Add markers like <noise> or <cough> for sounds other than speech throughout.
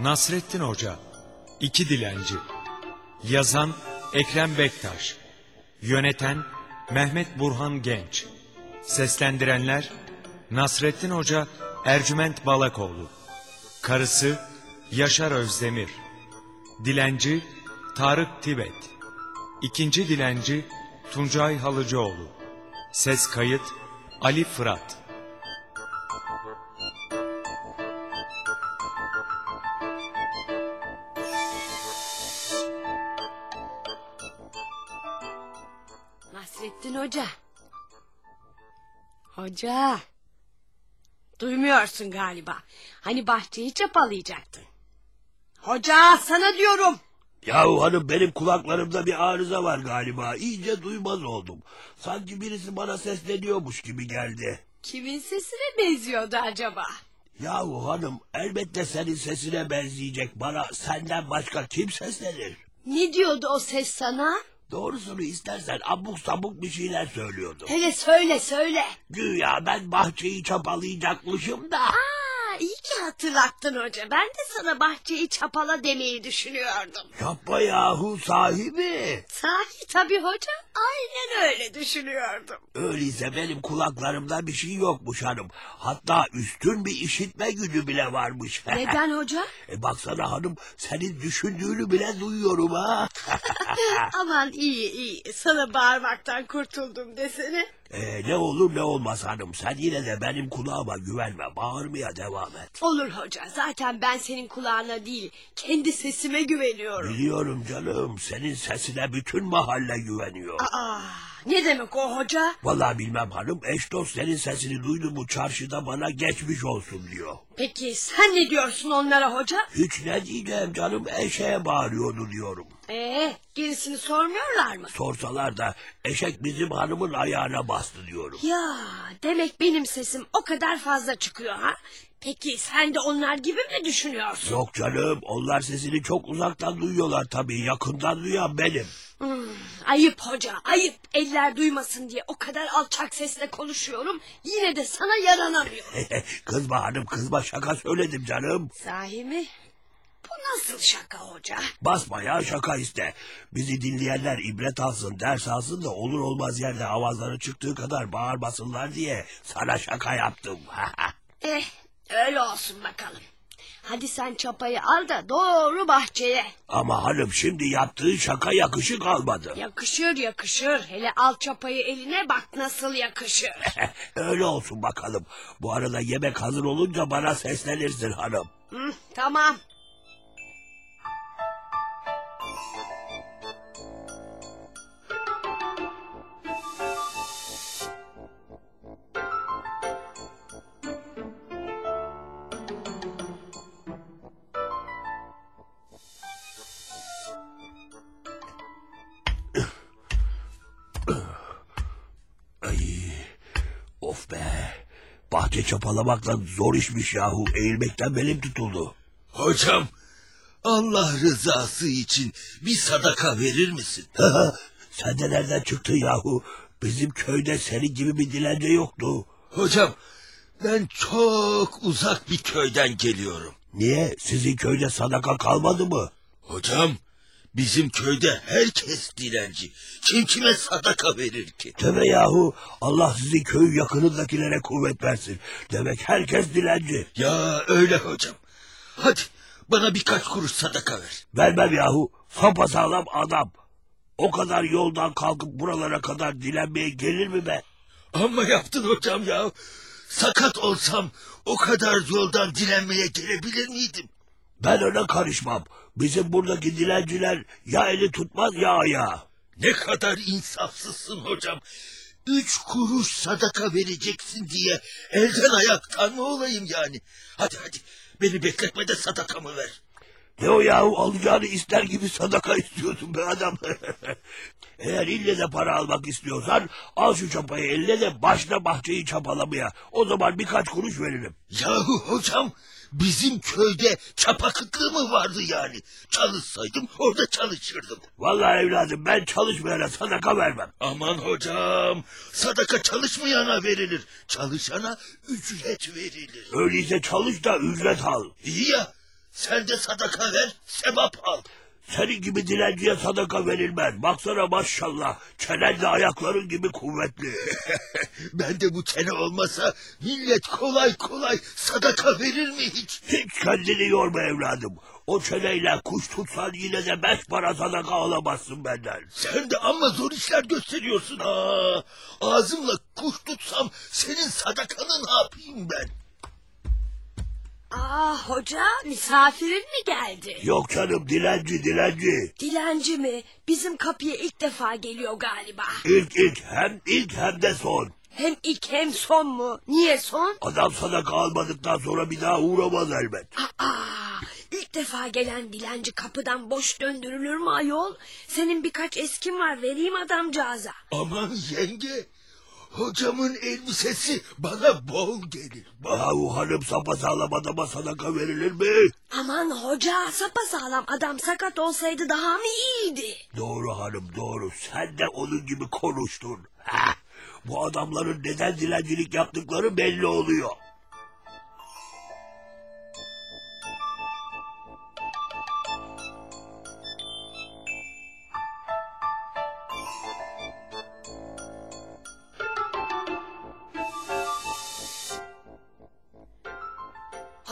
Nasrettin Hoca İki Dilenci. Yazan Ekrem Bektaş. Yöneten Mehmet Burhan Genç. Seslendirenler Nasrettin Hoca Ercüment Balakoğlu. Karısı Yaşar Özdemir. Dilenci Tarık Tibet. İkinci dilenci Tuncay Halıcıoğlu. Ses kayıt Ali Fırat Nasrettin Hoca. Hoca. Duymuyorsun galiba. Hani bahçeyi çapalayacaktın. Hoca sana diyorum. Yahu hanım benim kulaklarımda bir arıza var galiba. İyice duymaz oldum. Sanki birisi bana sesleniyormuş gibi geldi. Kimin sesine benziyordu acaba? Yahu hanım elbette senin sesine benzeyecek bana senden başka kim seslenir? Ne diyordu o ses sana? Doğrusunu istersen abuk sabuk bir şeyler söylüyordu. Hele söyle söyle. Güya ben bahçeyi çapalayacakmışım da. Aa, iyi ki hatırlattın hoca. Ben de sana bahçeyi çapala demeyi düşünüyordum. Yapma yahu sahibi. Sahi tabii hoca. Aynen öyle düşünüyordum. Öyleyse benim kulaklarımda bir şey yokmuş hanım. Hatta üstün bir işitme gücü bile varmış. <laughs> Neden hoca? E baksana hanım senin düşündüğünü bile duyuyorum ha. <laughs> <laughs> Aman iyi iyi. Sana bağırmaktan kurtuldum desene. E, ne olur ne olmaz hanım sen yine de benim kulağıma güvenme bağırmaya devam et. Olur hoca. Zaten ben senin kulağına değil, kendi sesime güveniyorum. Biliyorum canım senin sesine bütün mahalle güveniyor. Aa, ne demek o hoca? Vallahi bilmem hanım eş dost senin sesini duydu mu çarşıda bana geçmiş olsun diyor. Peki sen ne diyorsun onlara hoca? Hiç ne diyeceğim canım eşeğe bağırıyordu diyorum. Ee, gerisini sormuyorlar mı? Sorsalar da eşek bizim hanımın ayağına bastı diyorum. Ya, demek benim sesim o kadar fazla çıkıyor ha? Peki sen de onlar gibi mi düşünüyorsun? Yok canım onlar sesini çok uzaktan duyuyorlar tabii yakından duyan benim. Hmm, ayıp hoca, ayıp. Eller duymasın diye o kadar alçak sesle konuşuyorum. Yine de sana yaranamıyorum. <laughs> kızma hanım kızma şaka söyledim canım. Sahi mi? Bu nasıl şaka hoca? Basmaya şaka iste. Bizi dinleyenler ibret alsın, ders alsın da olur olmaz yerde avazları çıktığı kadar bağırmasınlar diye sana şaka yaptım. <laughs> Eh, öyle olsun bakalım. Hadi sen çapayı al da doğru bahçeye. Ama hanım şimdi yaptığı şaka yakışık almadı. <laughs> Yakışır yakışır. Hele al çapayı eline bak nasıl yakışır. <laughs> Öyle olsun bakalım. Bu arada yemek hazır olunca bana seslenirsin hanım. Hı, tamam. Bahçe çapalamakla zor işmiş yahu. Eğilmekten belim tutuldu. Hocam, Allah rızası için bir sadaka verir misin? <laughs> Sen de nereden çıktın yahu? Bizim köyde senin gibi bir dilenci yoktu. Hocam, ben çok uzak bir köyden geliyorum. Niye? Sizin köyde sadaka kalmadı mı? Hocam, bizim köyde herkes dilenci. Kim kime sadaka verir ki? Tövbe yahu. Allah sizin köyün yakınındakilere kuvvet versin. Demek herkes dilenci. Ya öyle hocam. Hadi bana birkaç kuruş sadaka ver. Vermem yahu. Sapasağlam adam. O kadar yoldan kalkıp buralara kadar dilenmeye gelir mi be? Amma yaptın hocam ya. Sakat olsam o kadar yoldan dilenmeye gelebilir miydim? Ben öyle karışmam. Bizim buradaki dilenciler ya eli tutmaz ya ayağı. Ne kadar insafsızsın hocam. Üç kuruş sadaka vereceksin diye elden ayaktan mı olayım yani? Hadi hadi beni bekletme de sadakamı ver. Ne o yahu alacağını ister gibi sadaka istiyorsun be adam. <laughs> Eğer ille de para almak istiyorsan al şu çapayı eline de başla bahçeyi çapalamaya. O zaman birkaç kuruş veririm. Yahu hocam bizim köyde çapa kıtlığı mı vardı yani? Çalışsaydım orada çalışırdım. Vallahi evladım ben çalışmayana sadaka vermem. Aman hocam sadaka çalışmayana verilir. Çalışana ücret verilir. Öyleyse çalış da ücret al. İyi ya Sen de sadaka ver, sevap al. Senin gibi dilenciye sadaka verilmez. Baksana maşallah. Çenen de ayakların gibi kuvvetli. <laughs> ben de bu çene olmasa millet kolay kolay sadaka verir mi hiç? Hiç kendini yorma evladım. O çeneyle kuş tutsan yine de beş para sadaka alamazsın benden. Sen de amma zor işler gösteriyorsun ha. Ağzımla kuş tutsam senin sadakanı ne yapayım ben? Aa hoca misafirin mi geldi? Yok canım dilenci dilenci. Dilenci mi? Bizim kapıya ilk defa geliyor galiba. İlk ilk hem ilk hem de son. Hem ilk hem son mu? Niye son? Adam sadaka almadıktan sonra bir daha uğramaz elbet. Aa, ilk defa gelen dilenci kapıdan boş döndürülür mü ayol? Senin birkaç eskin var vereyim adamcağıza. Aman yenge, hocamın elbisesi bana bol gelir. Yahu hanım sapasağlam adama sadaka verilir mi? Aman hoca sapasağlam adam sakat olsaydı daha mı iyiydi? Doğru hanım doğru. Sen de onun gibi konuştun. Heh. Bu adamların neden dilencilik yaptıkları belli oluyor.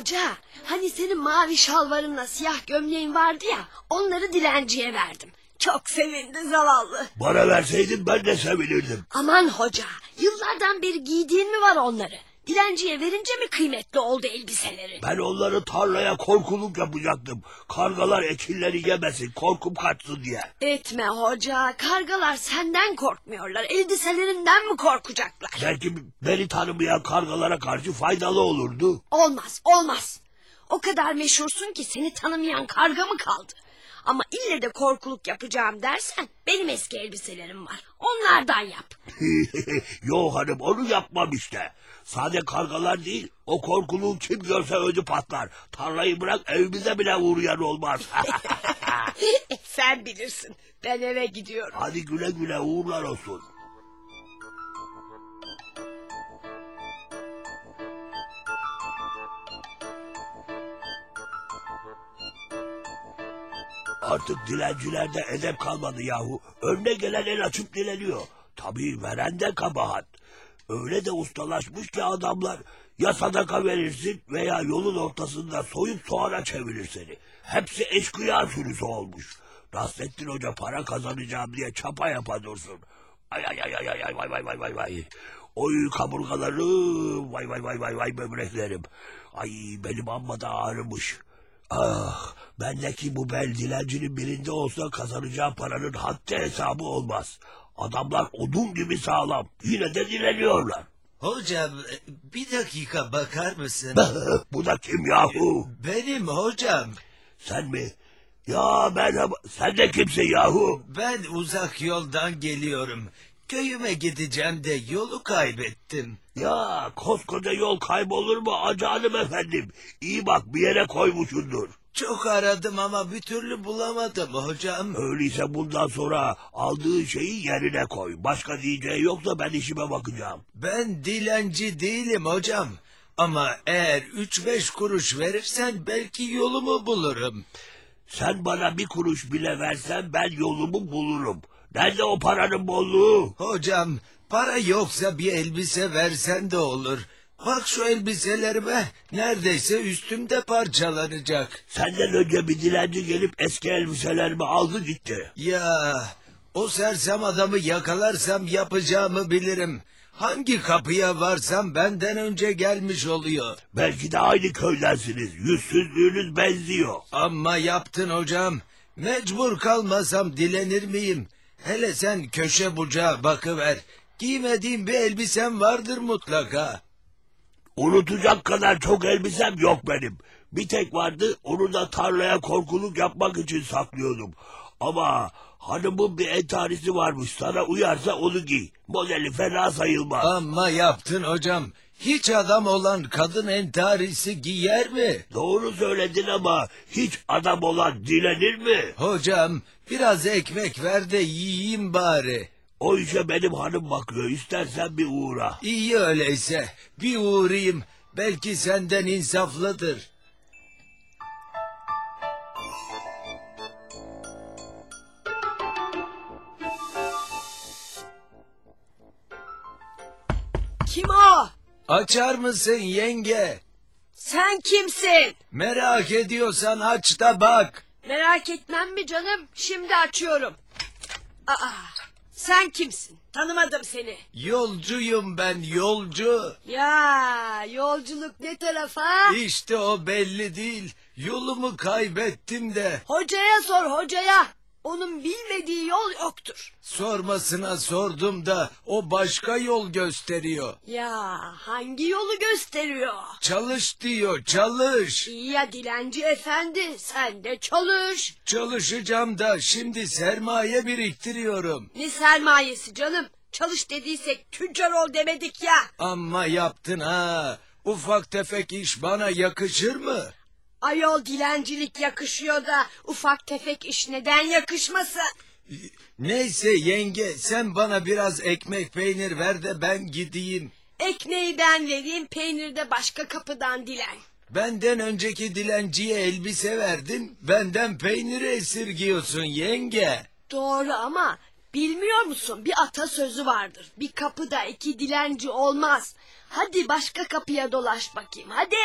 Hoca hani senin mavi şalvarınla siyah gömleğin vardı ya onları dilenciye verdim. Çok sevindi zavallı. Bana verseydin ben de sevinirdim. Aman hoca yıllardan beri giydiğin mi var onları? Dilenciye verince mi kıymetli oldu elbiseleri? Ben onları tarlaya korkuluk yapacaktım. Kargalar ekinleri yemesin, korkum kaçsın diye. Etme hoca kargalar senden korkmuyorlar elbiselerinden mi korkacaklar? Belki beni tanımayan kargalara karşı faydalı olurdu. Olmaz olmaz. O kadar meşhursun ki seni tanımayan karga mı kaldı? Ama ille de korkuluk yapacağım dersen benim eski elbiselerim var. Onlardan yap. <laughs> Yo hanım onu yapmam işte. Sade kargalar değil, o korkuluğu kim görse ödü patlar. Tarlayı bırak evimize bile uğrayan olmaz. <laughs> Sen bilirsin. Ben eve gidiyorum. Hadi güle güle uğurlar olsun. Artık dilencilerde edep kalmadı yahu. Önüne gelen el açıp dileniyor. Tabii veren de kabahat. Öyle de ustalaşmış ki adamlar ya sadaka verirsin veya yolun ortasında soyup soğana çevirir seni. Hepsi eşkıya sürüsü olmuş. Nasrettin Hoca para kazanacağım diye çapa yapa dursun. Ay ay ay ay ay ay vay vay vay vay vay. Oy kaburgalarım vay vay vay vay vay böbreklerim. Ay benim amma da ağrımış. Ah bendeki bu bel dilencinin birinde olsa kazanacağı paranın haddi hesabı olmaz. Adamlar odun gibi sağlam. Yine de dileniyorlar. Hocam bir dakika bakar mısın? <laughs> bu da kim yahu? Benim hocam. Sen mi? Ya merhaba. Sen de kimsin yahu? Ben uzak yoldan geliyorum. Köyüme gideceğim de yolu kaybettim. Ya koskoca yol kaybolur mu acanım efendim? İyi bak bir yere koymuşsundur. Çok aradım ama bir türlü bulamadım hocam. Öyleyse bundan sonra aldığın şeyi yerine koy. Başka diyeceği yoksa ben işime bakacağım. Ben dilenci değilim hocam. Ama eğer üç beş kuruş verirsen belki yolumu bulurum. Sen bana bir kuruş bile versen ben yolumu bulurum. Nerede o paranın bolluğu? Hocam para yoksa bir elbise versen de olur. Bak şu elbiselerime neredeyse üstümde parçalanacak. Senden önce bir dilenci gelip eski elbiselerimi aldı gitti. Ya o sersem adamı yakalarsam yapacağımı bilirim. Hangi kapıya varsam benden önce gelmiş oluyor. Belki de aynı köydensiniz. Yüzsüzlüğünüz benziyor. Amma yaptın hocam. Mecbur kalmasam dilenir miyim? Hele sen köşe bucağa bakıver. Giymediğim bir elbisem vardır mutlaka. Unutacak kadar çok elbisem yok benim. Bir tek vardı onu da tarlaya korkuluk yapmak için saklıyordum. Ama hanımın bir entarisi varmış sana uyarsa onu giy. Modeli fena sayılmaz. Amma yaptın hocam. Hiç adam olan kadın entarisi giyer mi? Doğru söyledin ama hiç adam olan dilenir mi? Hocam biraz ekmek ver de yiyeyim bari. O işe benim hanım bakıyor. İstersen bir uğra. İyi öyleyse. Bir uğrayayım. Belki senden insaflıdır. Kim o? Açar mısın yenge? Sen kimsin? Merak ediyorsan aç da bak. Merak etmem mi canım? Şimdi açıyorum. Aa sen kimsin? Tanımadım seni. Yolcuyum ben yolcu. Ya yolculuk ne tarafa? İşte o belli değil. Yolumu kaybettim de. Hocaya sor hocaya. Onun bilmediği yol yoktur. Sormasına sordum da o başka yol gösteriyor. Ya hangi yolu gösteriyor? Çalış diyor çalış. İyi ya dilenci efendi sen de çalış. Çalışacağım da şimdi sermaye biriktiriyorum. Ne sermayesi canım? Çalış dediysek tüccar ol demedik ya. Amma yaptın ha. Ufak tefek iş bana yakışır mı? Ayol dilencilik yakışıyor da ufak tefek iş neden yakışmasın? Neyse yenge sen bana biraz ekmek peynir ver de ben gideyim. Ekmeği ben vereyim peynir de başka kapıdan dilen. Benden önceki dilenciye elbise verdin, benden peyniri esirgiyorsun yenge. Doğru ama bilmiyor musun bir atasözü vardır. Bir kapıda iki dilenci olmaz. Hadi başka kapıya dolaş bakayım hadi.